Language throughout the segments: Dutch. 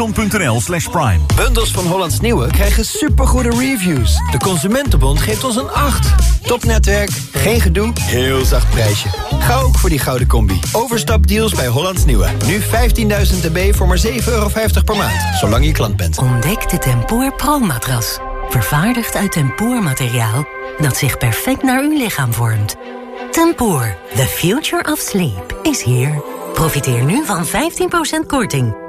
amazon.nl slash prime. Bundels van Hollands Nieuwe krijgen supergoede reviews. De Consumentenbond geeft ons een 8. Topnetwerk, geen gedoe, heel zacht prijsje. Ga ook voor die gouden combi. Overstapdeals bij Hollands Nieuwe. Nu 15.000 dB voor maar 7,50 euro per maand. Zolang je klant bent. Ontdek de Tempoor Pro-matras. Vervaardigd uit tempoormateriaal dat zich perfect naar uw lichaam vormt. Tempoor, the future of sleep, is here. Profiteer nu van 15% korting.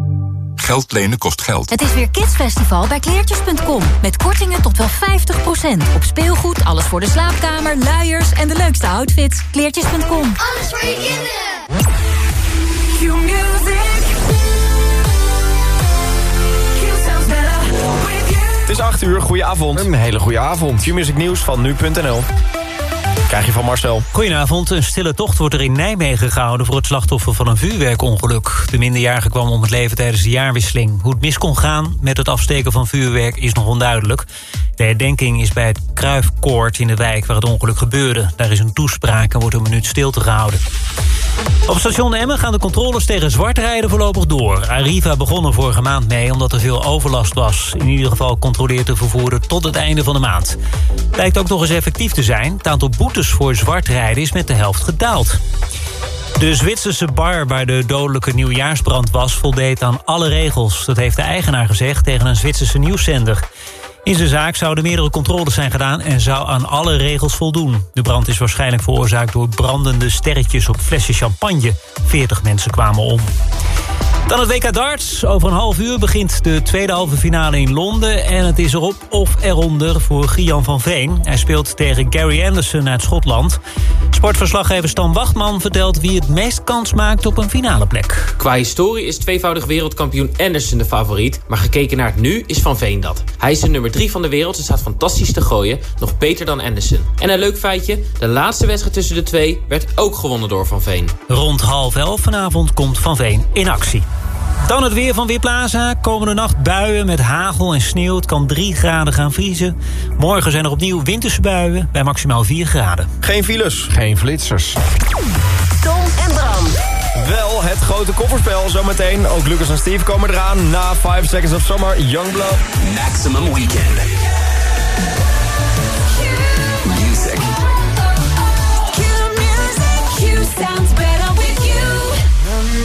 Geld lenen kost geld. Het is weer Kidsfestival bij kleertjes.com. Met kortingen tot wel 50%. Op speelgoed, alles voor de slaapkamer, luiers en de leukste outfits. Kleertjes.com. Alles voor je kinderen. Het is 8 uur, goeie avond. Een hele goede avond. Q-music nieuws van nu.nl. Krijg je van Marcel. Goedenavond. Een stille tocht wordt er in Nijmegen gehouden... voor het slachtoffer van een vuurwerkongeluk. De minderjarige kwam om het leven tijdens de jaarwisseling. Hoe het mis kon gaan met het afsteken van vuurwerk is nog onduidelijk. De herdenking is bij het Kruifkoord in de wijk waar het ongeluk gebeurde. Daar is een toespraak en wordt een minuut stilte gehouden. Op station Emmen gaan de controles tegen zwartrijden voorlopig door. Arriva begon er vorige maand mee omdat er veel overlast was. In ieder geval controleert de vervoerder tot het einde van de maand. Lijkt ook nog eens effectief te zijn. Het aantal boetes voor zwartrijden is met de helft gedaald. De Zwitserse bar waar de dodelijke nieuwjaarsbrand was... voldeed aan alle regels. Dat heeft de eigenaar gezegd tegen een Zwitserse nieuwszender. In zijn zaak zouden meerdere controles zijn gedaan... en zou aan alle regels voldoen. De brand is waarschijnlijk veroorzaakt door brandende sterretjes op flessen champagne. 40 mensen kwamen om. Dan het WK darts. Over een half uur begint de tweede halve finale in Londen. En het is erop of eronder voor Gian van Veen. Hij speelt tegen Gary Anderson uit Schotland. Sportverslaggever Stan Wachtman vertelt wie het meest kans maakt op een finale plek. Qua historie is tweevoudig wereldkampioen Anderson de favoriet. Maar gekeken naar het nu is Van Veen dat. Hij is de nummer 3 van de wereld en staat fantastisch te gooien. Nog beter dan Anderson. En een leuk feitje. De laatste wedstrijd tussen de twee werd ook gewonnen door Van Veen. Rond half elf vanavond komt Van Veen in actie. Dan het weer van Weerplaza. Komende nacht buien met hagel en sneeuw. Het kan 3 graden gaan vriezen. Morgen zijn er opnieuw winterse buien bij maximaal 4 graden. Geen files, geen flitsers. Tom en Bram. Wel het grote kofferspel zometeen. Ook Lucas en Steve komen eraan na 5 Seconds of Summer. Youngblood. Maximum Weekend. Music.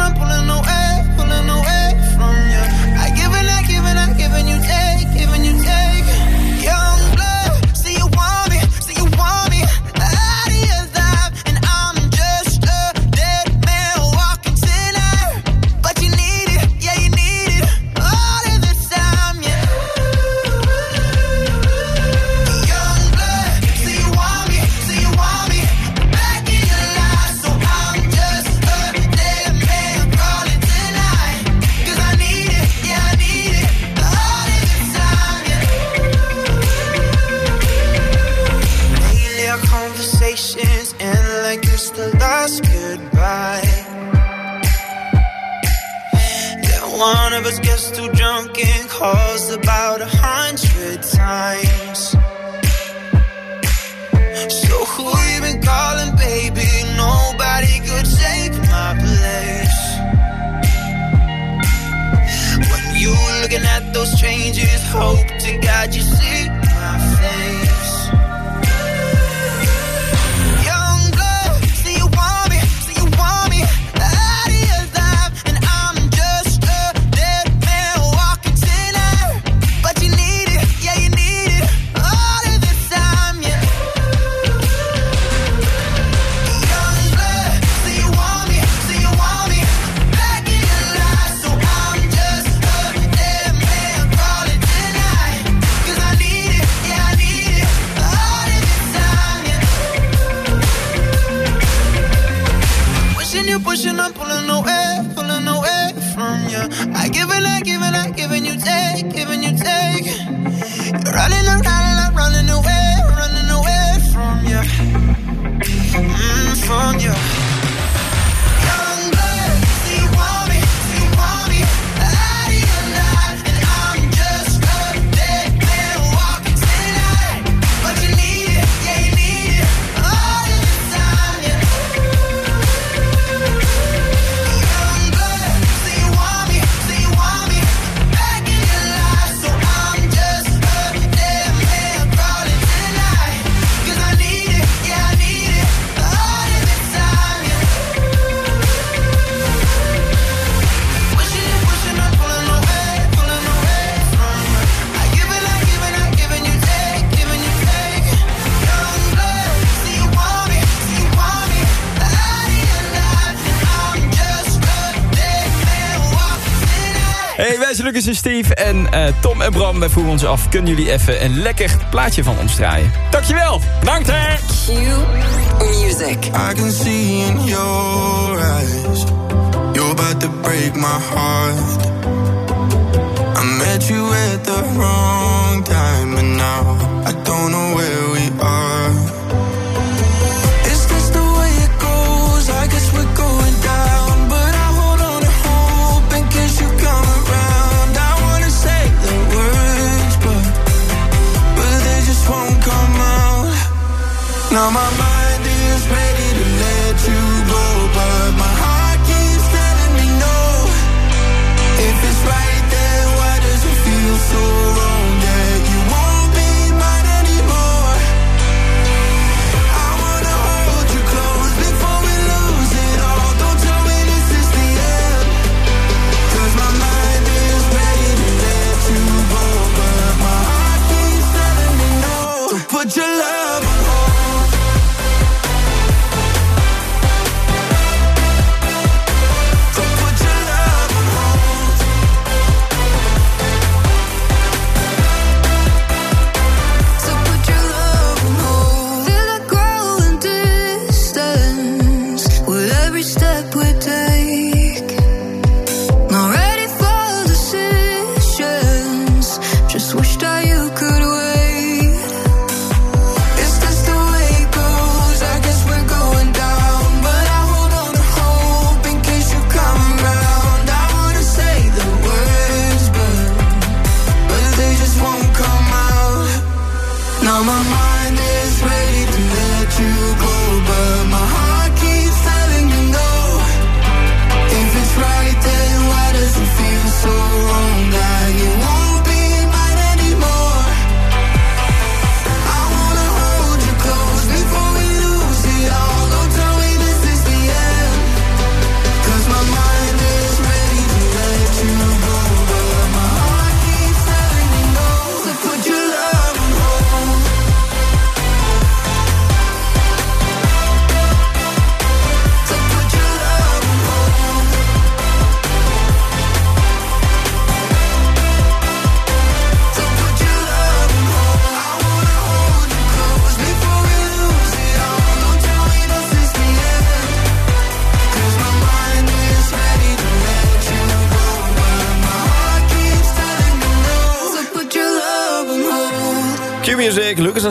I'm pulling no air, pulling no air. uh, Tom en Bram, wij vroegen ons af... kunnen jullie even een lekker plaatje van ons draaien? Dankjewel! Bedankt, hè! Q Music. I can see in your eyes You're about to break my heart I met you at the wrong time And now I Now my mind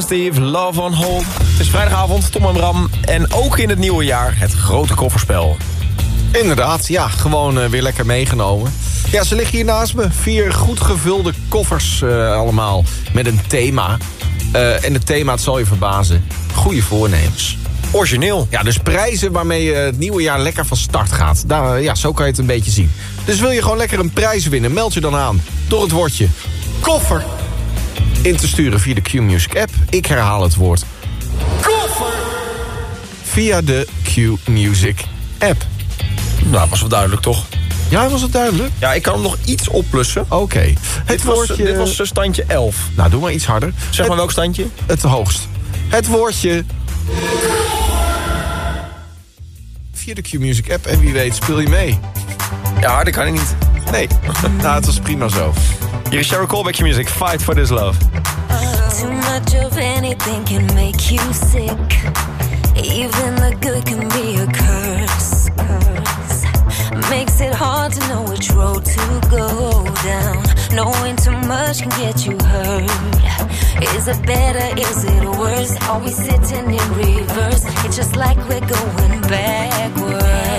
Steve, Love on Hold. Het is vrijdagavond, Tom en Bram. En ook in het nieuwe jaar het grote kofferspel. Inderdaad, ja, gewoon eh, weer lekker meegenomen. Ja, ze liggen hier naast me. Vier goed gevulde koffers eh, allemaal. Met een thema. Eh, en het thema, het zal je verbazen. Goede voornemens. Origineel. Ja, dus prijzen waarmee je het nieuwe jaar lekker van start gaat. Daar, ja, zo kan je het een beetje zien. Dus wil je gewoon lekker een prijs winnen, meld je dan aan. Door het woordje koffer in te sturen via de Q-Music app. Ik herhaal het woord. Koffer! Via de Q-Music app. Nou, was wel duidelijk toch? Ja, was het duidelijk? Ja, ik kan hem nog iets opplussen. Oké. Het Dit, eh, woordje... dit was eh, standje 11. Nou, doe maar iets harder. Zeg maar welk standje? Het hoogst. Het woordje... Via de Q-Music app en wie weet speel je mee. Ja, harder kan ik niet. Nee, nou, het was prima zo. Give call back your music, Fight for This Love. Too much of anything can make you sick. Even the good can be a curse. curse. Makes it hard to know which road to go down. Knowing too much can get you hurt. Is it better? Is it worse? Are we sitting in reverse? It's just like we're going backwards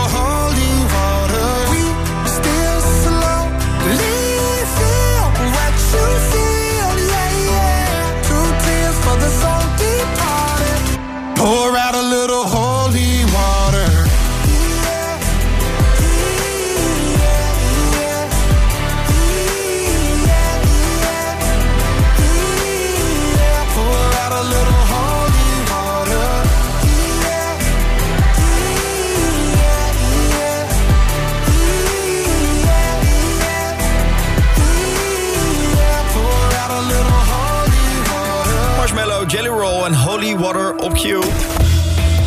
op Q.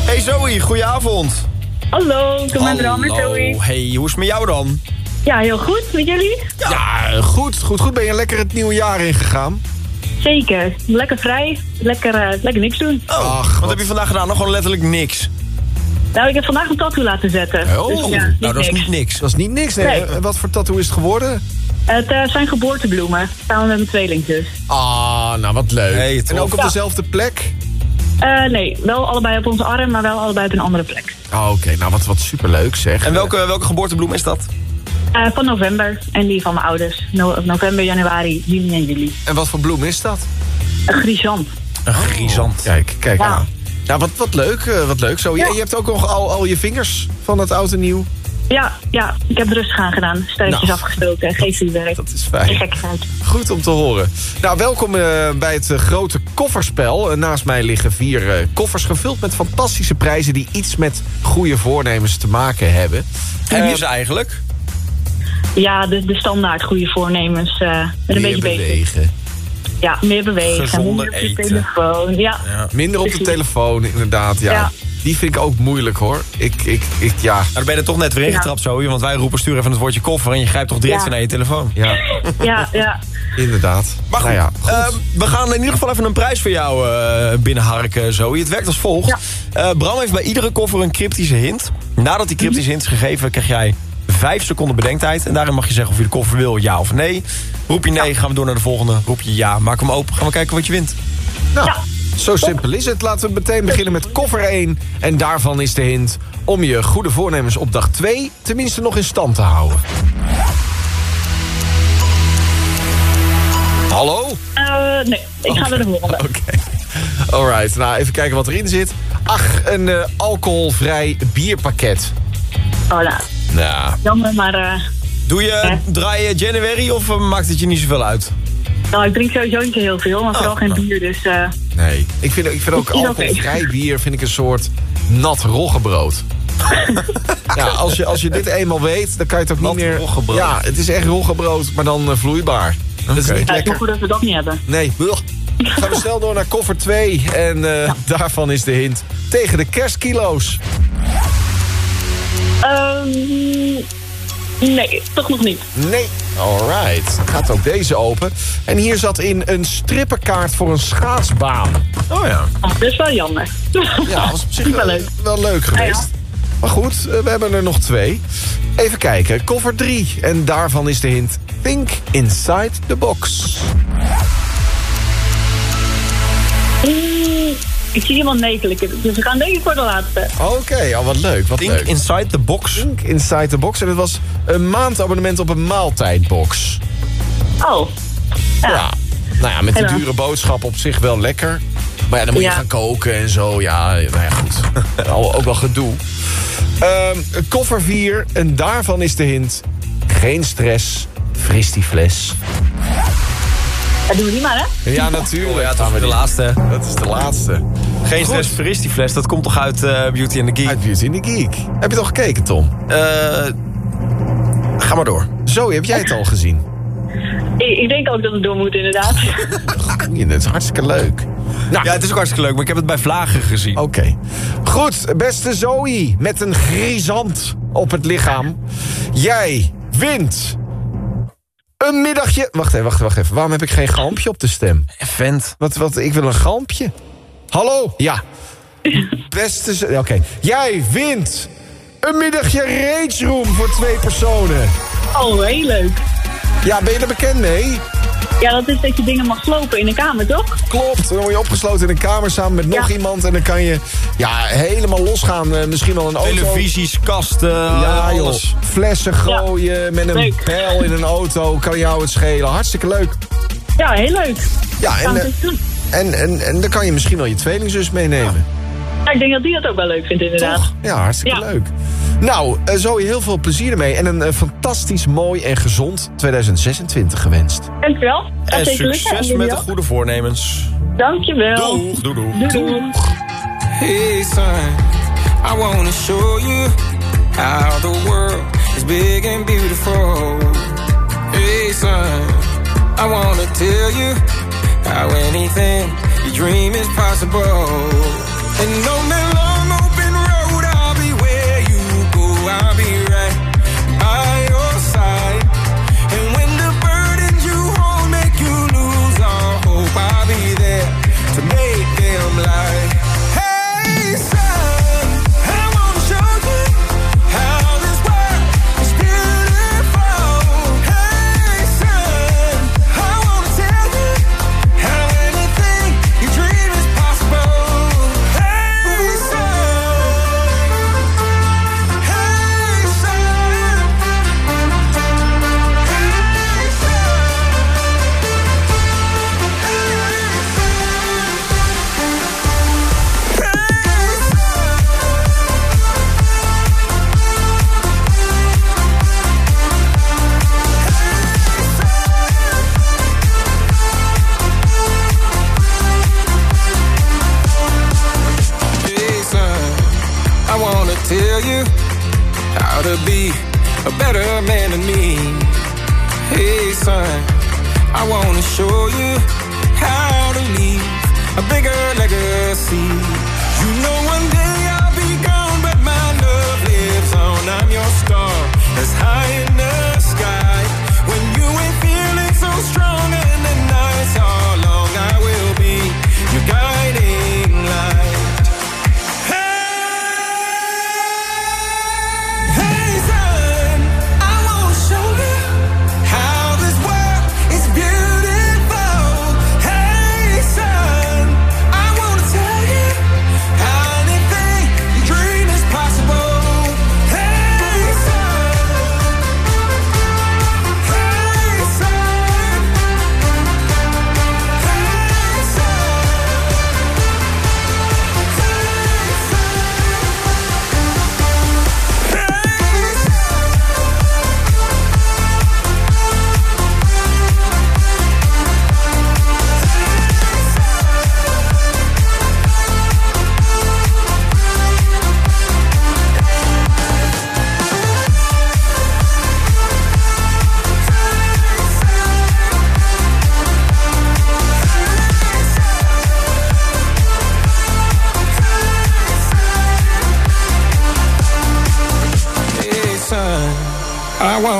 Hey Zoe, goedenavond. Hallo, ik ben met Bram Zoe. Hey, hoe is het met jou dan? Ja, heel goed. Met jullie? Ja, goed, goed, goed. Ben je lekker het nieuwe jaar ingegaan? Zeker. Lekker vrij. Lekker, eh, lekker niks doen. Ach, wat heb je vandaag gedaan? Nog gewoon letterlijk niks. Nou, ik heb vandaag een tattoo laten zetten. Oh, Dus ja, nou, dat is niks. niet niks. Dat is niet niks, nee. Nee. Wat voor tattoo is het geworden? Het eh, zijn geboortebloemen. Samen met mijn tweelingzus. Ah, nou wat leuk. Hey, en ook op Ja. dezelfde plek? Eh, nee, wel allebei op onze arm, maar wel allebei op een andere plek. Oh, Oké, nou wat, wat superleuk zeg. En welke, welke geboortebloem is dat? Eh, van november en die van mijn ouders. No- november, januari, juni en juli. En wat voor bloem is dat? Een grisant. Een grisant. Kijk, kijk Ja. aan. Nou, wat, wat leuk, eh, wat leuk zo. Ja. Je, je hebt ook nog al, al je vingers van het oud en nieuw. Ja, ja, ik heb er rustig aan gedaan. Sterretjes Nou, afgestoken, geen vuurwerk. Dat is fijn. gekkigheid. Goed om te horen. Nou, welkom eh, bij het eh, grote kofferspel. Eh, naast mij liggen vier koffers gevuld met fantastische prijzen... die iets met goede voornemens te maken hebben. En wie is eigenlijk? Ja, de, de standaard goede voornemens. eh, met een meer beetje bezig. bewegen. Ja, meer bewegen. Gezonder minder op je eten. telefoon. Ja. Minder op de telefoon, inderdaad. Ja. Ja. Die vind ik ook moeilijk, hoor. Ik, ik, ik, ja. Nou, dan ben je er toch net weer Ja. ingetrapt, Zoe. Want wij roepen stuur even het woordje koffer... en je grijpt toch direct Ja. weer naar je telefoon. Ja, ja, ja. inderdaad. Maar goed, Nou ja, goed. eh, we gaan in ieder geval even een prijs voor jou eh, binnenharken, Zoe. Het werkt als volgt. Ja. Eh, Bram heeft bij iedere koffer een cryptische hint. Nadat die cryptische hint is gegeven, krijg jij vijf seconden bedenktijd. En daarin mag je zeggen of je de koffer wil, ja of nee. Roep je nee, gaan we door naar de volgende. Roep je ja, maak hem open. Gaan we kijken wat je wint. Nou, Ja. Zo simpel is het. Laten we meteen beginnen met koffer 1. En daarvan is de hint om je goede voornemens op dag 2... tenminste nog in stand te houden. Hallo? Eh, nee, ik ga naar de volgende. Oké. Alright, nou even kijken wat erin zit. Ach, een eh, alcoholvrij bierpakket. Oh, nou, Nou, jammer, maar eh, Doe je, draai je January of maakt het je niet zoveel uit? Nou, ik drink sowieso niet heel veel, maar vooral Oh, geen oh. bier, dus eh, nee. Ik vind, ik vind ook alcoholvrij bier vind ik een soort nat roggebrood. ja, als je, als je dit eenmaal weet, dan kan je het ook Nat niet meer... roggebrood. Ja, het is echt roggebrood, maar dan eh, vloeibaar. Dat is niet ja, het is lekker. maar goed dat we dat niet hebben. Nee. Ugh. Gaan we snel door naar koffer 2. En eh, daarvan is de hint tegen de kerstkilo's. Ehm, nee, toch nog niet. Nee. Alright. Dan gaat ook deze open. En hier zat in een strippenkaart voor een schaatsbaan. Oh ja. Oh, dat is wel jammer. Ja, dat was op zich Wel wel, leuk. wel leuk geweest. Ja, Maar goed, eh, we hebben er nog twee. Even kijken, koffer 3. En daarvan is de hint Think Inside the Box. Ik zie iemand nee klikken, dus we gaan denk ik voor de laatste. Oké, al wat leuk. Wat Think leuk. inside the box. Think Inside the Box. En het was een maandabonnement op een maaltijdbox. Oh, ja. Ja. Nou ja, met die dure boodschap op zich wel lekker. Maar ja, dan moet je gaan koken en zo. Ja, nou ja, goed. Al- Ook wel gedoe. Ehm, koffer 4. En daarvan is de hint... Geen stress, fris die fles. Dat doen we die maar, hè? Ja, natuurlijk. Oh ja, dat is de laatste. Dat is de laatste. Geen stress, Goed. fris die fles. Dat komt toch uit eh, Beauty and the Geek? Uit Beauty in the Geek. Heb je toch gekeken, Tom? Eh, ga maar door. Zoe, heb jij het al gezien? Ik, ik denk ook dat we door moeten, inderdaad. Ja, dat is hartstikke leuk. Nou, Ja, het is ook hartstikke leuk, maar ik heb het bij Vlagen gezien. Oké. Goed, beste Zoe, met een grisant op het lichaam. Jij wint een middagje... Wacht even, wacht, wacht even. Waarom heb ik geen galmpje op de stem? Vent. Wat, wat, ik wil een galmpje. Hallo? Ja. Beste Oké. Jij wint een middagje Rage Room voor twee personen. Oh, heel leuk. Ja, ben je er bekend mee? Ja, dat is dat je dingen mag slopen in de kamer, toch? Klopt, dan word je opgesloten in een kamer samen met nog Ja. iemand... en dan kan je ja, helemaal losgaan. Eh, misschien wel een auto. Televisies, kasten, Ja, joh. alles. Flessen gooien met een Leuk. pijl in een auto. Kan jou het schelen. Hartstikke leuk. Ja, heel leuk. Ja, Gaan en, en, en, en dan kan je misschien wel je tweelingzus meenemen. Ja, ik denk dat die dat ook wel leuk vindt, inderdaad. Toch? Ja, hartstikke Ja. leuk. Nou, eh, Zoe, heel veel plezier ermee. En een eh, fantastisch mooi en gezond 2026 gewenst. Dankjewel. En lukken. succes met de goede voornemens. Dankjewel. Doeg, doeg, doeg. Hey son, I wanna show you how the world is big and beautiful. Hey son, I wanna tell you how anything you dream is possible. And no matter a better man than me. Hey, son, I wanna show you how to leave a bigger legacy. You know, one day I'll be gone, but my love lives on. I'm your star, as high in the sky.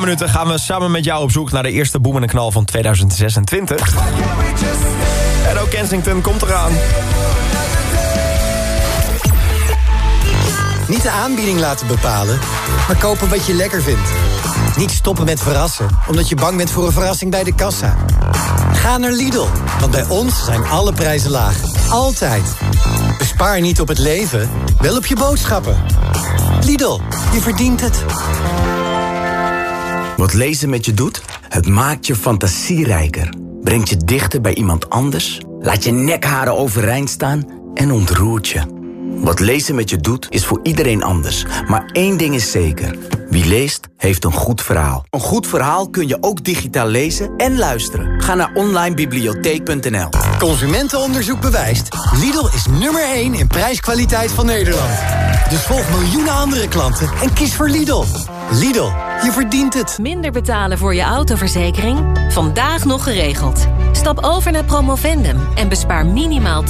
Paar minuten gaan we samen met jou op zoek naar de eerste boem en knal van 2026. En ook Kensington komt eraan. Niet de aanbieding laten bepalen, maar kopen wat je lekker vindt. Niet stoppen met verrassen, omdat je bang bent voor een verrassing bij de kassa. Ga naar Lidl, want bij ons zijn alle prijzen laag. Altijd. Bespaar niet op het leven, wel op je boodschappen. Lidl, je verdient het. Wat lezen met je doet? Het maakt je fantasierijker. Brengt je dichter bij iemand anders. Laat je nekharen overeind staan en ontroert je. Wat lezen met je doet, is voor iedereen anders. Maar één ding is zeker. Wie leest, heeft een goed verhaal. Een goed verhaal kun je ook digitaal lezen en luisteren. Ga naar onlinebibliotheek.nl Consumentenonderzoek bewijst. Lidl is nummer 1 in prijskwaliteit van Nederland. Dus volg miljoenen andere klanten en kies voor Lidl. Lidl, je verdient het. Minder betalen voor je autoverzekering? Vandaag nog geregeld. Stap over naar Promovendum en bespaar minimaal 20%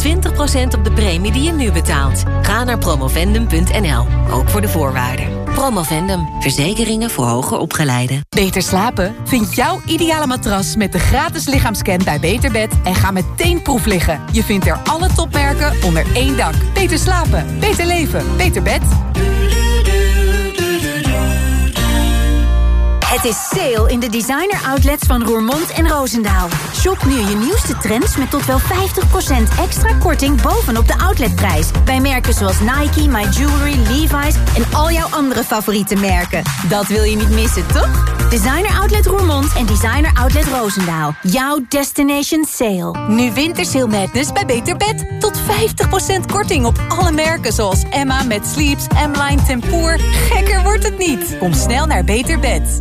op de premie die je nu betaalt. Ga naar promovendum.nl, ook voor de voorwaarden. Promovendum, verzekeringen voor hoger opgeleiden. Beter slapen? Vind jouw ideale matras met de gratis lichaamscan bij Beterbed en ga meteen proef liggen. Je vindt er alle topmerken onder één dak. Beter slapen, beter leven, beter bed. Het is sale in de designer outlets van Roermond en Roosendaal. Shop nu je nieuwste trends met tot wel 50% extra korting bovenop de outletprijs. Bij merken zoals Nike, My Jewelry, Levi's en al jouw andere favoriete merken. Dat wil je niet missen, toch? Designer Outlet Roermond en Designer Outlet Roosendaal. Jouw destination sale. Nu Wintersale Madness bij Beter Bed. Tot 50% korting op alle merken zoals Emma met Sleeps, M-Line Tempoor. Gekker wordt het niet. Kom snel naar Beter Bed.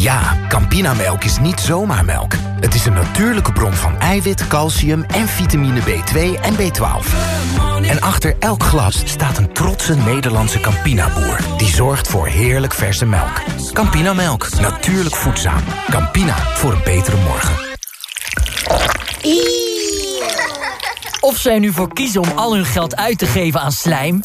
Ja, Campinamelk is niet zomaar melk. Het is een natuurlijke bron van eiwit, calcium en vitamine B2 en B12. En achter elk glas staat een trotse Nederlandse Campina-boer... die zorgt voor heerlijk verse melk. Campinamelk, natuurlijk voedzaam. Campina, voor een betere morgen. Of zij nu voor kiezen om al hun geld uit te geven aan slijm...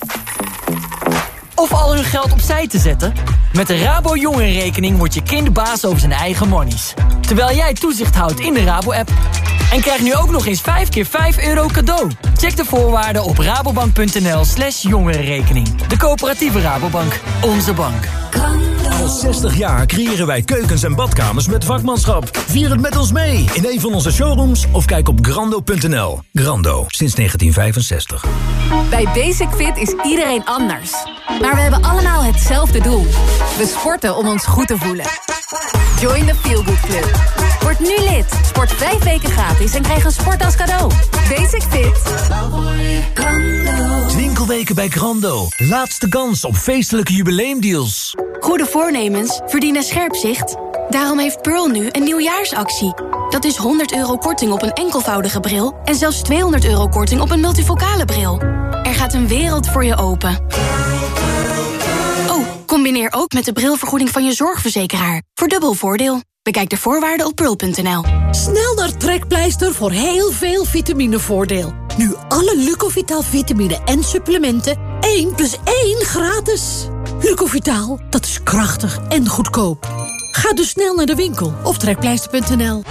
of al hun geld opzij te zetten... met de Rabo Jongerenrekening wordt je kind baas over zijn eigen monies. Terwijl jij toezicht houdt in de Rabo-app. En krijg nu ook nog eens 5 keer 5 euro cadeau. Check de voorwaarden op rabobank.nl slash jongerenrekening. De coöperatieve Rabobank. Onze bank. Al 60 jaar creëren wij keukens en badkamers met vakmanschap. Vier het met ons mee in een van onze showrooms of kijk op grando.nl. Grando, sinds 1965. Bij Basic Fit is iedereen anders. Maar we hebben allemaal hetzelfde doel. We sporten om ons goed te voelen. Join the Feel Good Club. Word nu lid. Sport vijf weken gratis en krijg een sport als cadeau. Basic Fit. Winkelweken bij Grando. Laatste kans op feestelijke jubileumdeals. Goede voornemens verdienen scherp zicht. Daarom heeft Pearl nu een nieuwjaarsactie. Dat is 100 euro korting op een enkelvoudige bril... en zelfs 200 euro korting op een multifocale bril. Er gaat een wereld voor je open. Combineer ook met de brilvergoeding van je zorgverzekeraar. Voor dubbel voordeel. Bekijk de voorwaarden op pearl.nl. Snel naar Trekpleister voor heel veel vitaminevoordeel. Nu alle Lucovital vitamine en supplementen 1 plus 1 gratis. Lucovital, dat is krachtig en goedkoop. Ga dus snel naar de winkel of trekpleister.nl.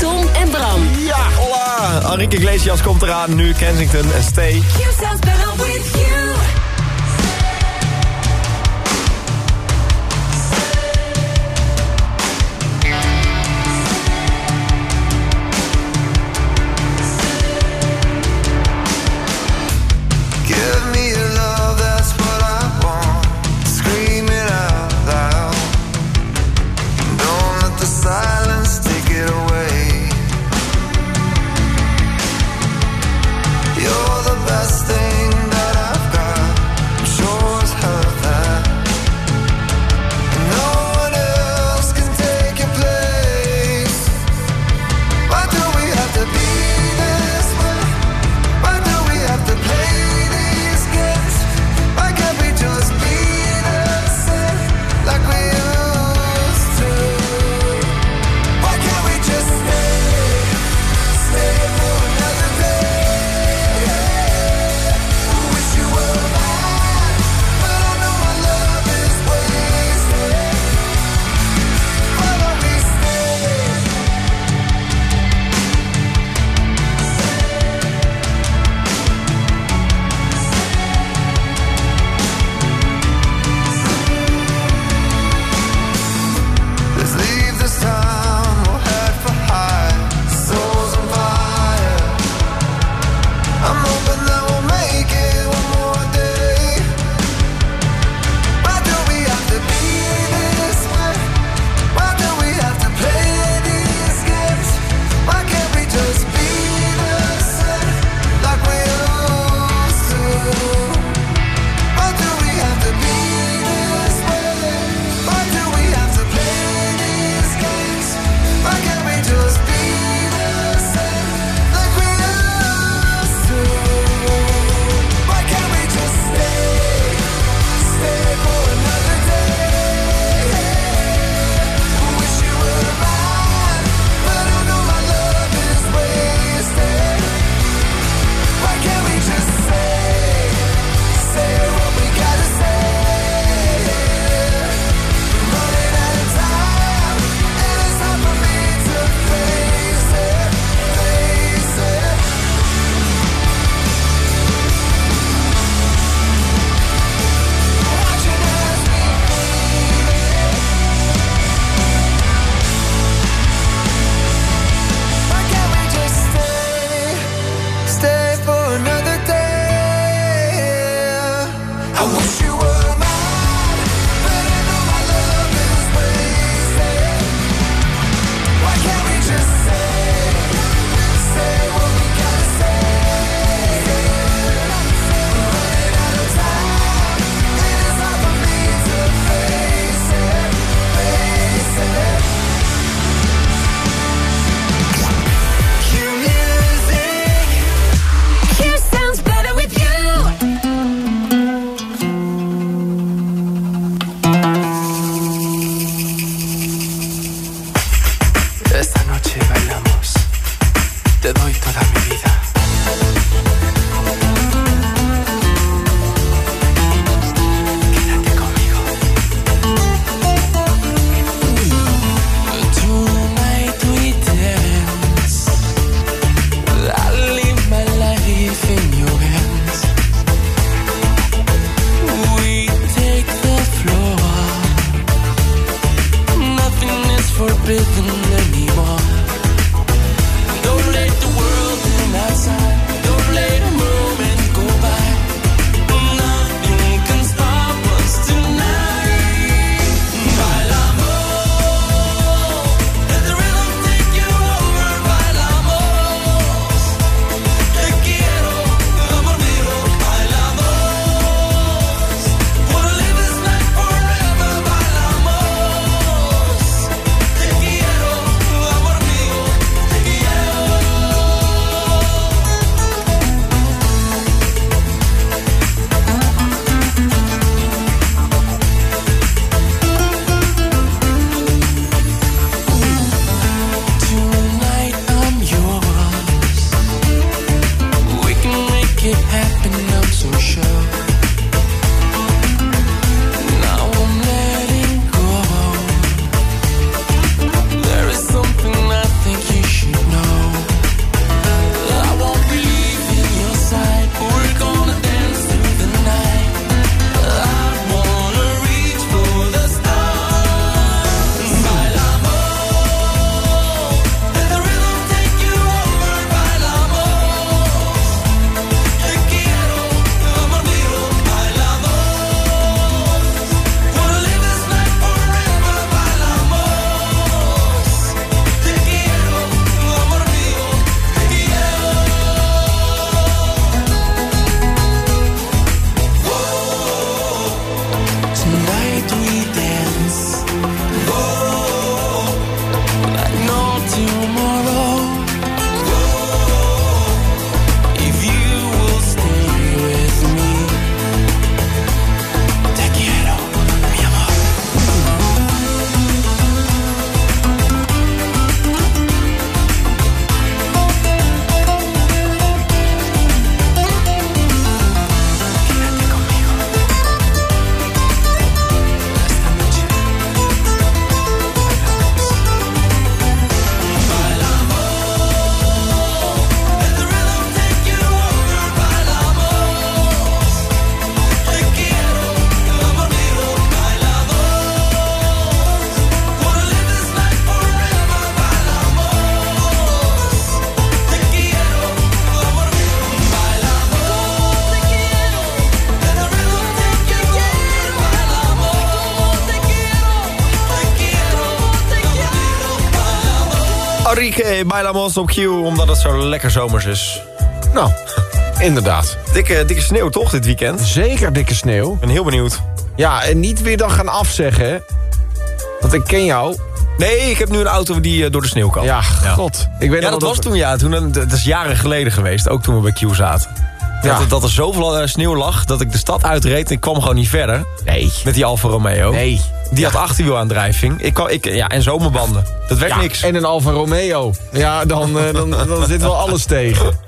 Tom en Bram. Ja, hola. Enrique Iglesias komt eraan. Nu Kensington en Stay. Enrique Bailamos op Q, omdat het zo lekker zomers is. Nou, inderdaad. Dikke, dikke sneeuw toch dit weekend? Zeker dikke sneeuw. Ik ben heel benieuwd. Ja, en niet weer dan gaan afzeggen? Want ik ken jou. Nee, ik heb nu een auto die eh, door de sneeuw kan. Ja, god. Ik weet ja, dat was toen, ja. Toen, eh, dat is jaren geleden geweest, ook toen we bij Q zaten. Ja. Dat, dat er zoveel eh, sneeuw lag dat ik de stad uitreed en ik kwam gewoon niet verder. Nee. Met die Alfa Romeo. Nee. Die had achterwielaandrijving. Ik kwam, ik, ja, en zomerbanden. Dat werd Ja, niks. En een Alfa Romeo. Ja, dan, eh, dan, dan zit wel alles tegen.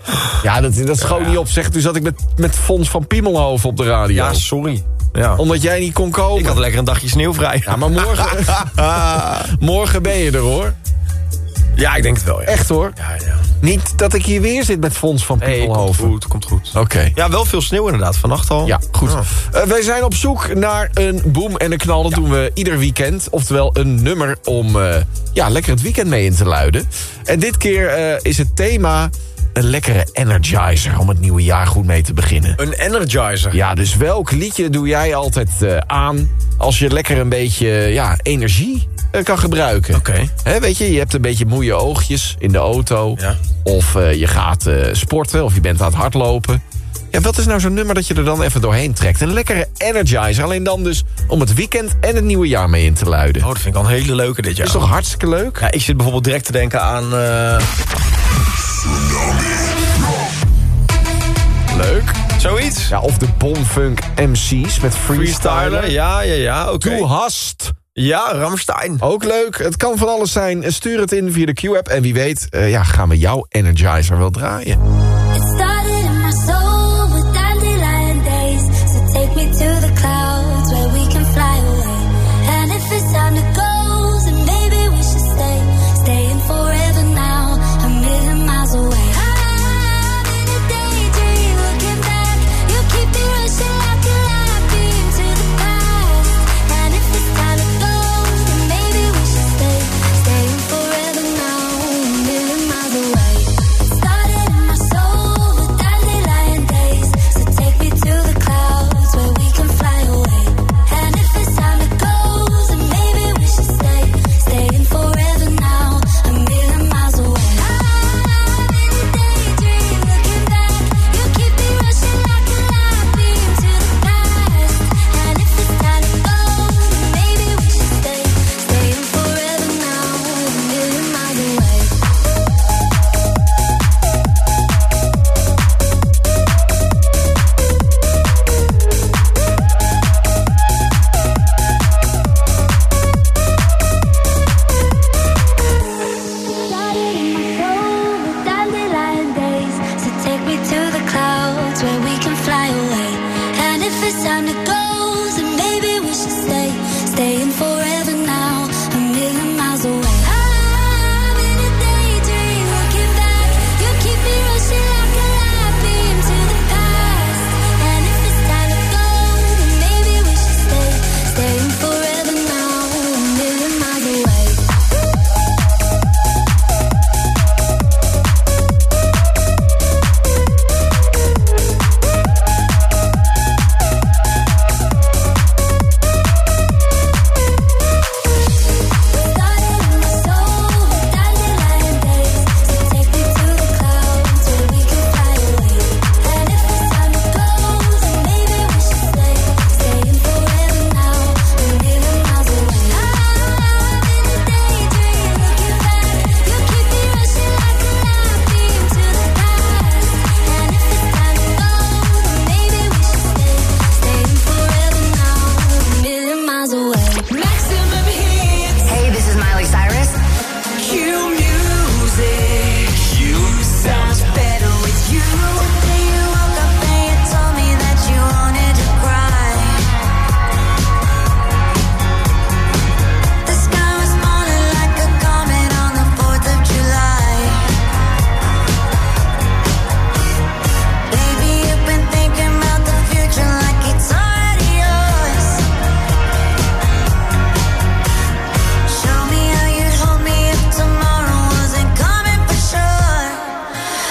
Ja, dat, dat schoot niet op. Zeg, toen zat ik met, met Fons van Piemelhoven op de radio. Ja, sorry. Ja. Omdat jij niet kon komen. Ik had lekker een dagje sneeuwvrij. Ja, maar morgen, morgen ben je er, hoor. Ja, ik denk het wel. Ja. Echt, hoor. Ja, ja. Niet dat ik hier weer zit met Fons van Nee, komt Piemelhoven. goed, komt goed. Oké. Ja, wel veel sneeuw inderdaad, vannacht al. Ja, goed. Ja. Eh, wij zijn op zoek naar een boom en een knal. Dat doen we ieder weekend. Oftewel een nummer om eh, ja, lekker het weekend mee in te luiden. En dit keer eh, is het thema een lekkere energizer om het nieuwe jaar goed mee te beginnen. Een energizer? Ja, dus welk liedje doe jij altijd eh, aan als je lekker een beetje ja, energie eh, kan gebruiken? Oké. Weet je, je hebt een beetje moeie oogjes in de auto. Of eh, je gaat sporten of je bent aan het hardlopen. Ja, wat is nou zo'n nummer dat je er dan even doorheen trekt? Een lekkere energizer. Alleen dan dus om het weekend en het nieuwe jaar mee in te luiden. Oh, dat vind ik al een hele leuke dit jaar. Is toch hartstikke leuk? Ja, ik zit bijvoorbeeld direct te denken aan... Leuk. Zoiets? Ja, of de Bonfunk MC's met freestyler. Freestyler, ja, ja, ja, oké. Doe hast. Ja, Ramstein. Ook leuk. Het kan van alles zijn. Stuur het in via de Q-app. En wie weet eh, ja, gaan we jouw energizer wel draaien.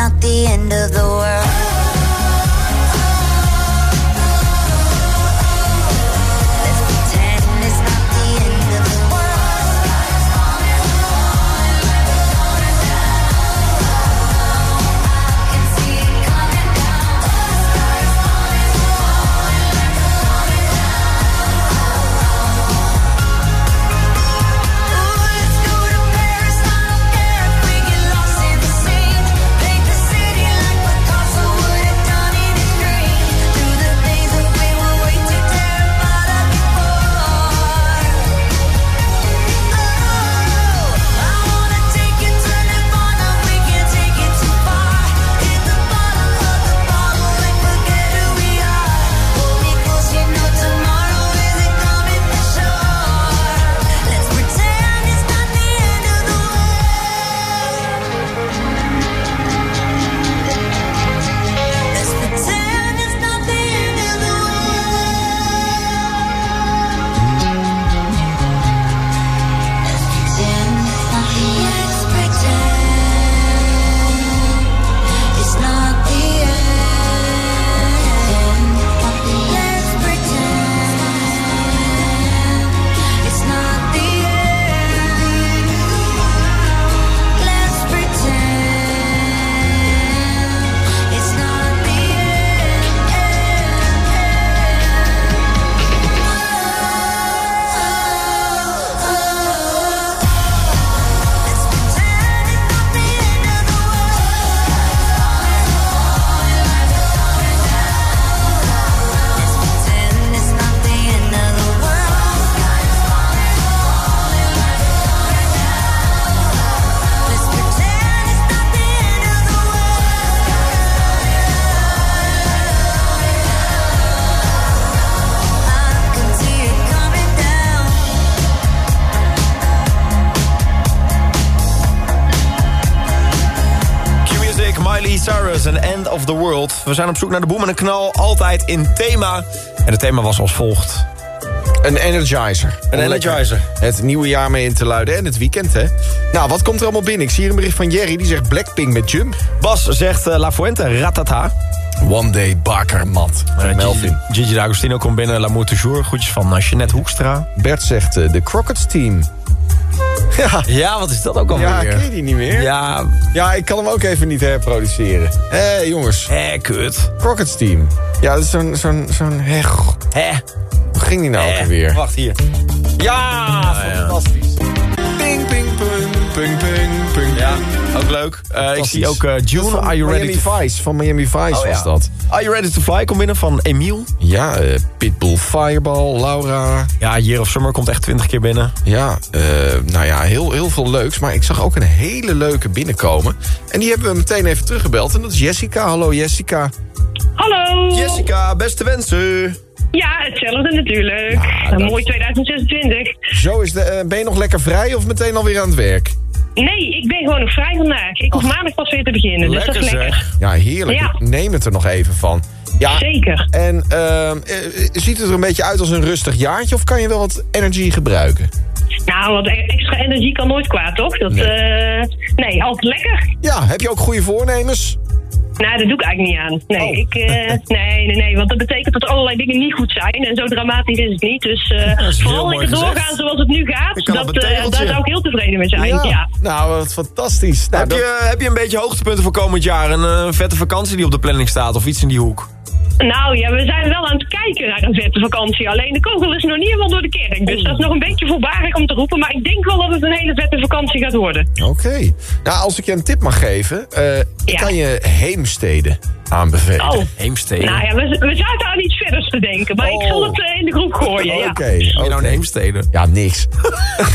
not the end of the world. We zijn op zoek naar de boem en een knal, altijd in thema. En het thema was als volgt. Een energizer. Een energizer. Het nieuwe jaar mee in te luiden en het weekend, hè? Nou, wat komt er allemaal binnen? Ik zie hier een bericht van Jerry, die zegt Blackpink met Jump. Bas zegt eh, La Fuente, ratata. One Day Bakermat. Eh, Melvin. Gigi, Gigi D'Agostino komt binnen, L'amour toujours. Groetjes van uh, Jeanette Hoekstra. Bert zegt eh, de Crockets Team. Ja. Ja, wat is dat ook alweer? Ja, ken je die niet meer? Ja, Ja, ik kan hem ook even niet herproduceren. Hé, jongens. hé, kut. Crockets Team. Ja, dat is zo'n... zo'n zo'n goh, Hè? Hoe ging die nou ook Hè? alweer? Wacht, hier. Ja, ping, ping, ping. Ja, ook leuk. Eh, ik zie ook eh, June, Are You Ready Miami to... Vice. Van Miami Vice Oh, was ja. dat. Are You Ready to Fly komt binnen van Emiel. Ja, eh, Pitbull Fireball, Laura. Ja, Year of Summer komt echt 20 keer binnen. Ja, eh, nou ja, heel, heel veel leuks. Maar ik zag ook een hele leuke binnenkomen. En die hebben we meteen even teruggebeld. En dat is Jessica. Hallo Jessica. Hallo. Jessica, beste wensen. Ja, hetzelfde natuurlijk. Ja, Een dat- mooi 2026. Zo is de, ben je nog lekker vrij of meteen alweer aan het werk? Nee, ik ben gewoon nog vrij vandaag. Ik hoef maandag pas weer te beginnen, dus dat is lekker. Ja, heerlijk. Ja. Neem het er nog even van. Ja, Zeker. En ehm, eh, ziet het er een beetje uit als een rustig jaartje... of kan je wel wat energie gebruiken? Nou, wat e- extra energie kan nooit kwaad, toch? Dat, Nee. nee. nee, altijd lekker. Ja, heb je ook goede voornemens? Nou, dat doe ik eigenlijk niet aan. Nee, Oh. ik, eh, nee, nee, nee, want dat betekent dat allerlei dingen niet goed zijn. En zo dramatisch is het niet. Dus eh, heel vooral lekker gezegd. doorgaan zoals het nu gaat. Ik Dat, eh, daar zou ik heel tevreden mee zijn. Ja. Nou, wat fantastisch. Nou, heb, dat- je, heb je een beetje hoogtepunten voor komend jaar? Een vette vakantie die op de planning staat of iets in die hoek? Nou ja, we zijn wel aan het kijken naar een vette vakantie. Alleen de kogel is nog niet helemaal door de kerk. Dus dat is nog een beetje voorbarig om te roepen. Maar ik denk wel dat het een hele vette vakantie gaat worden. Oké. Nou, als ik je een tip mag geven... eh, ik Ja. kan je heemsteden aanbevelen. Oh. Heemstede. Nou ja, we, we zaten aan iets verders te denken. Maar ik zal het eh, in de groep gooien, ja. Oké. Ben je nou Heemstede? Ja, niks.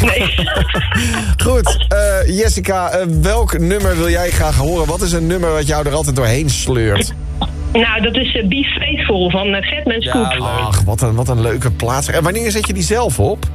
Nee. Goed, eh, Jessica, eh, welk nummer wil jij graag horen? Wat is een nummer wat jou er altijd doorheen sleurt? nou, dat is Be Faithful van uh, Fatman Scoop. leuk. Ach, wat een, wat een leuke plaats. En wanneer zet je die zelf op?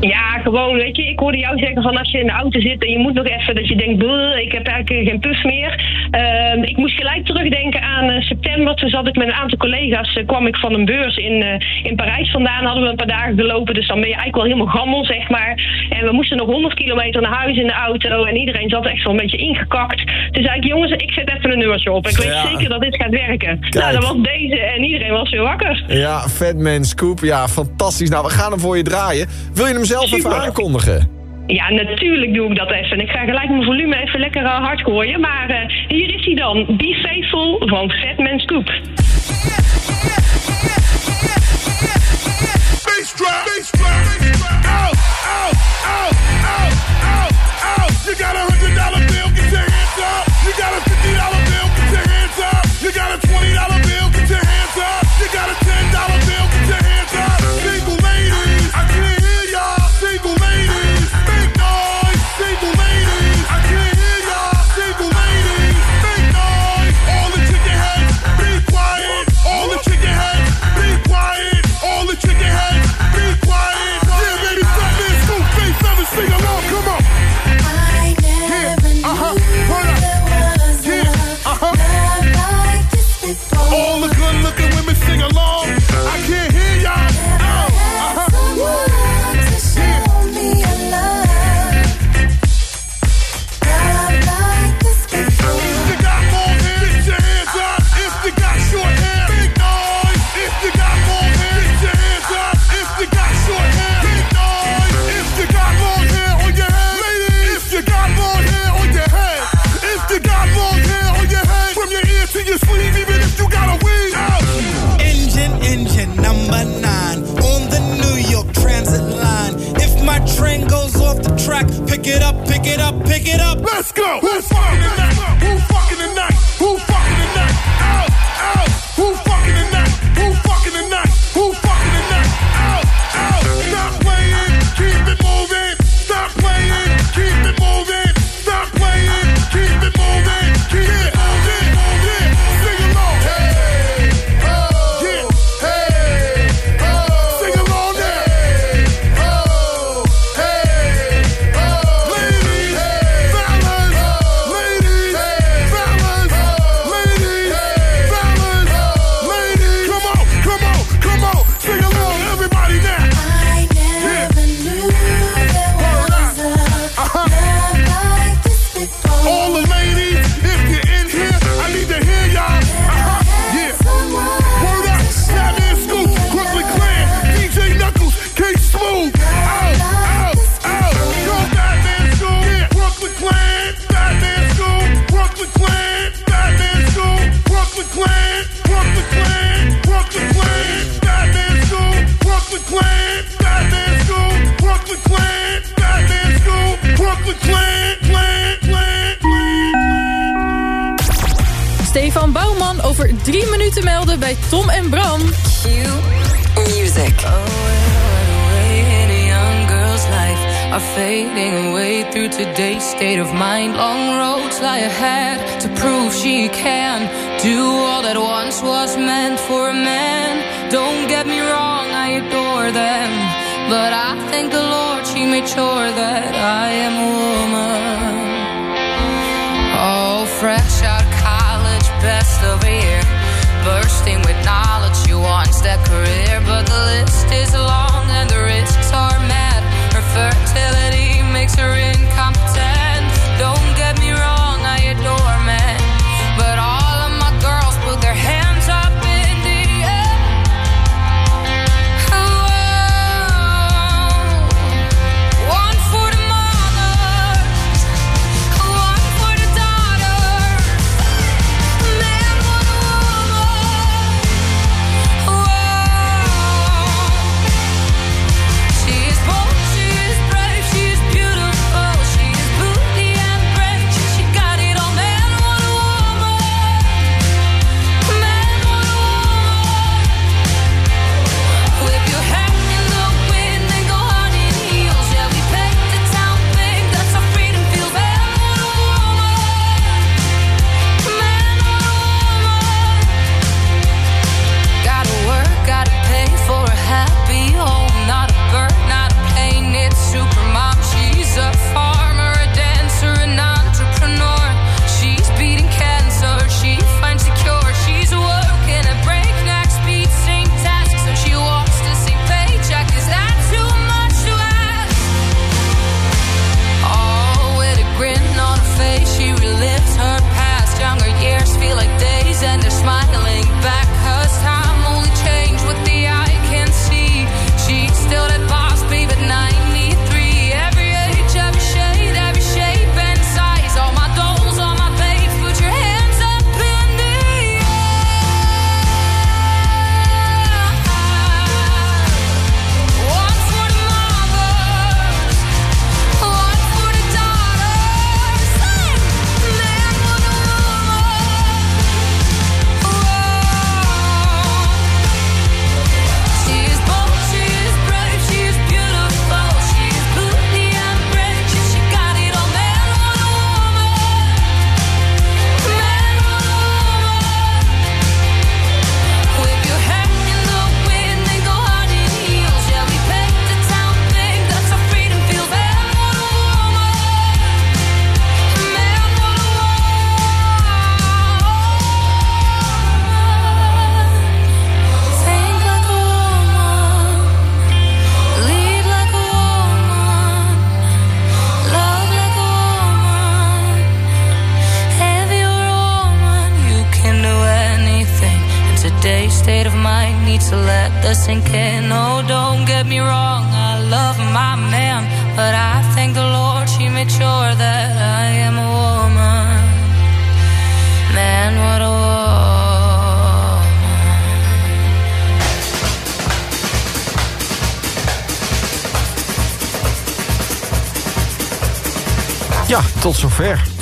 Ja, gewoon, weet je, ik hoorde jou zeggen van als je in de auto zit en je moet nog even dat je denkt, "Bleh, ik heb eigenlijk geen puff meer. Ehm, ik moest gelijk terugdenken aan eh, september. Toen zat ik met een aantal collega's, eh, kwam ik van een beurs in, eh, in Parijs vandaan. Hadden we een paar dagen gelopen, dus dan ben je eigenlijk wel helemaal gammel, zeg maar. En we moesten nog 100 kilometer naar huis in de auto en iedereen zat echt wel een beetje ingekakt. Toen zei ik, jongens, ik zet even een nummertje op. Ik weet Ja. zeker dat dit gaat werken. Nou, dat was deze en iedereen was weer wakker. Ja, Fatman Scoop. Ja, fantastisch. Nou, we gaan hem voor je draaien. Wil je hem zelf even aankondigen? Ja, natuurlijk doe ik dat even. En ik ga gelijk mijn volume even lekker eh, hard gooien. Maar eh, hier is hij dan. Be Faithful van Fatman Scoop. goes off the track. Pick it up, pick it up, pick it up. Let's go. Who's fucking the night? Who fucking the night? Bij Tom en Bram. Music. Oh, a young girl's life are fading away through today's state of mind. Long roads lie ahead to prove she can do all that once was meant for a man. Don't get me wrong, I adore them, but I thank the Lord she made sure that I am a woman. Oh, fresh out college, best of a year.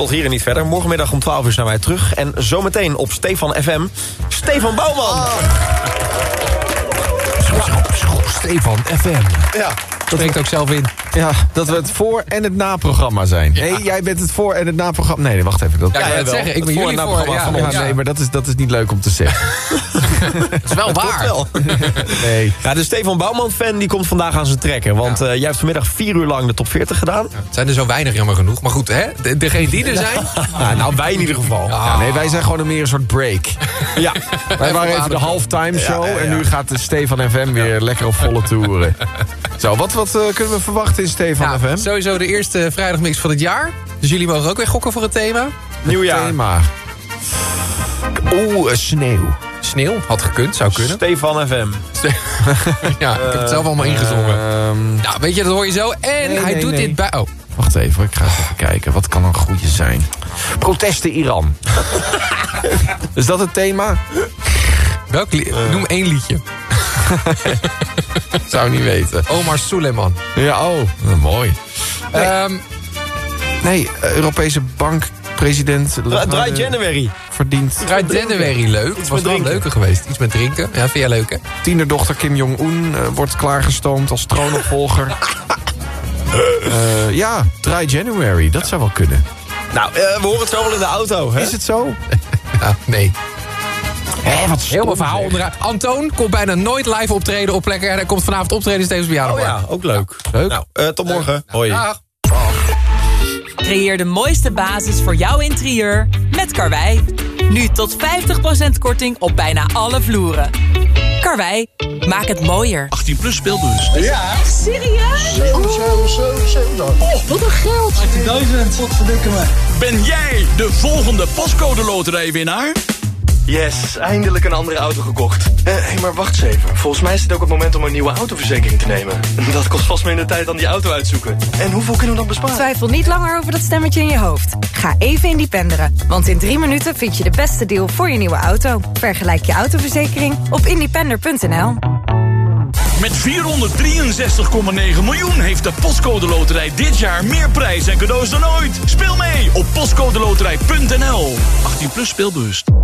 Tot hier en niet verder. Morgenmiddag om 12 uur zijn wij terug. En zometeen op Stefan FM, Stefan Bouwman. Stefan FM. Ja. Dat spreekt ook zelf in. Ja, dat we het voor- en het naprogramma zijn. Nee, jij bent het voor- en het naprogramma. Nee, wacht even. Dat, Ja, ik net jawel. zeggen, ik ben Het jullie en voor, naprogramma ja, van ons. ja. Nee, maar dat is, dat is niet leuk om te zeggen. Het is wel waar. Wel. Nee. Ja, de Stefan Bouwman-fan die komt vandaag aan zijn trekken. Want eh, jij hebt vanmiddag vier uur lang de top 40 gedaan. Het zijn er zo weinig, jammer genoeg. Maar goed, hè? De, degene die er zijn... Ja, nou, wij in ieder geval. Ja, nee, wij zijn gewoon een meer een soort break. Ja. Wij waren even de halftime show en nu gaat de Stefan FM weer lekker op volle toeren. Zo, wat, wat eh, kunnen we verwachten in Stefan FM? Sowieso de eerste vrijdagmix van het jaar. Dus jullie mogen ook weer gokken voor het thema. Nieuwjaar. Thema. Oeh, eh, sneeuw. Sneeuw, had gekund, zou kunnen. Stefan FM. ja, ik heb het zelf allemaal ingezongen. Ehm, nou, weet je, dat hoor je zo. En Nee, hij nee, doet nee. dit bij... Oh, wacht even, hoor, ik ga eens even kijken. Wat kan een goede zijn? Protesten Iran. Is dat het thema? welk li- noem één liedje. Zou niet weten. Omar Suleiman. Ja, oh, mooi. Ehm, Nee, eh, Europese bankpresident... Dra- Draai January. Verdient. Dry January leuk. Het was wel leuker geweest. Iets met drinken. Ja, vind jij leuk, hè? Tienerdochter Kim Jong-un eh, wordt klaargestoomd als troonopvolger. Eh, ja, Dry January, dat zou wel kunnen. Nou, eh, we horen het zo wel in de auto, hè? Is het zo? Ja, nee. Hé, wat Heel mijn verhaal onderuit. Antoon komt bijna nooit live optreden op plekken. En hij komt vanavond optreden bij jou. Oh ja, ook leuk. Leuk. Nou, eh, tot morgen. Hoi. Dag. Creëer de mooiste basis voor jouw interieur met Karwei. Nu tot 50% korting op bijna alle vloeren. Karwei, maak het mooier. 18 plus speelbus. Ja. Serieus? Oh, wat een geld. 18.000. Wat verdikken me. Ben jij de volgende postcode loterijwinnaar? Yes, eindelijk een andere auto gekocht. Hé, hey, maar wacht eens even. Volgens mij is het ook het moment om een nieuwe autoverzekering te nemen. Dat kost vast minder tijd dan die auto uitzoeken. En hoeveel kunnen we dan besparen? Twijfel niet langer over dat stemmetje in je hoofd. Ga even independeren, want in drie minuten vind je de beste deal voor je nieuwe auto. Vergelijk je autoverzekering op independer.nl. Met 463,9 miljoen heeft de Postcode Loterij dit jaar meer prijs en cadeaus dan ooit. Speel mee op postcodeloterij.nl. 18 plus speelbewust.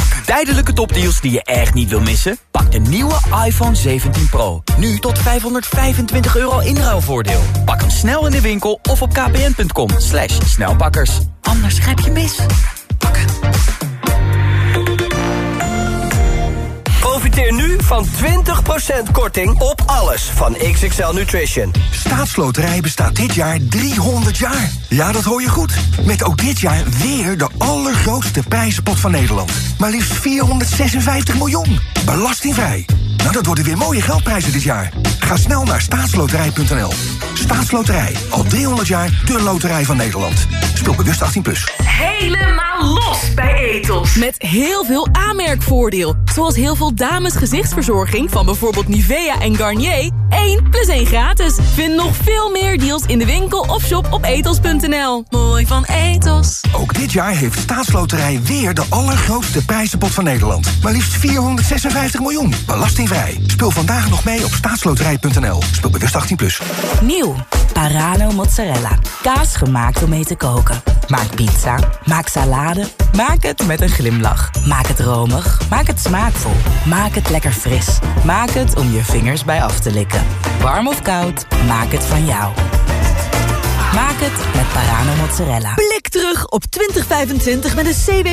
Tijdelijke topdeals die je echt niet wil missen? Pak de nieuwe iPhone 17 Pro. Nu tot 525 euro inruilvoordeel. Pak hem snel in de winkel of op kpn.com. Slash snelpakkers. Anders grijp je mis. Profiteer nu van 20% korting op alles van XXL Nutrition. Staatsloterij bestaat dit jaar 300 jaar. Ja, dat hoor je goed. Met ook dit jaar weer de allergrootste prijzenpot van Nederland. Maar liefst 456 miljoen. Belastingvrij. Nou, dat worden weer mooie geldprijzen dit jaar. Ga snel naar staatsloterij.nl. Staatsloterij. Al 300 jaar de loterij van Nederland. Speel bewust 18+. Plus. Helemaal los bij Etos. Met heel veel aanmerkvoordeel. Zoals heel veel dames gezichtsverzorging van bijvoorbeeld Nivea en Garnier. 1 plus 1 gratis. Vind nog veel meer deals in de winkel of shop op etos.nl. Mooi van Etos. Ook dit jaar heeft Staatsloterij weer de allergrootste prijzenpot van Nederland. Maar liefst 456 miljoen. Belastingvrij. Speel vandaag nog mee op staatsloterij.nl. Speel bewust 18+. Plus. Nieuw. Parano mozzarella. Kaas gemaakt om mee te koken. Maak pizza. Maak salade. Maak het met een glimlach. Maak het romig. Maak het smaakvol. Maak het lekker fris. Maak het om je vingers bij af te likken. Warm of koud, maak het van jou. Maak het met Parano mozzarella. Blik terug op 2025 met een CW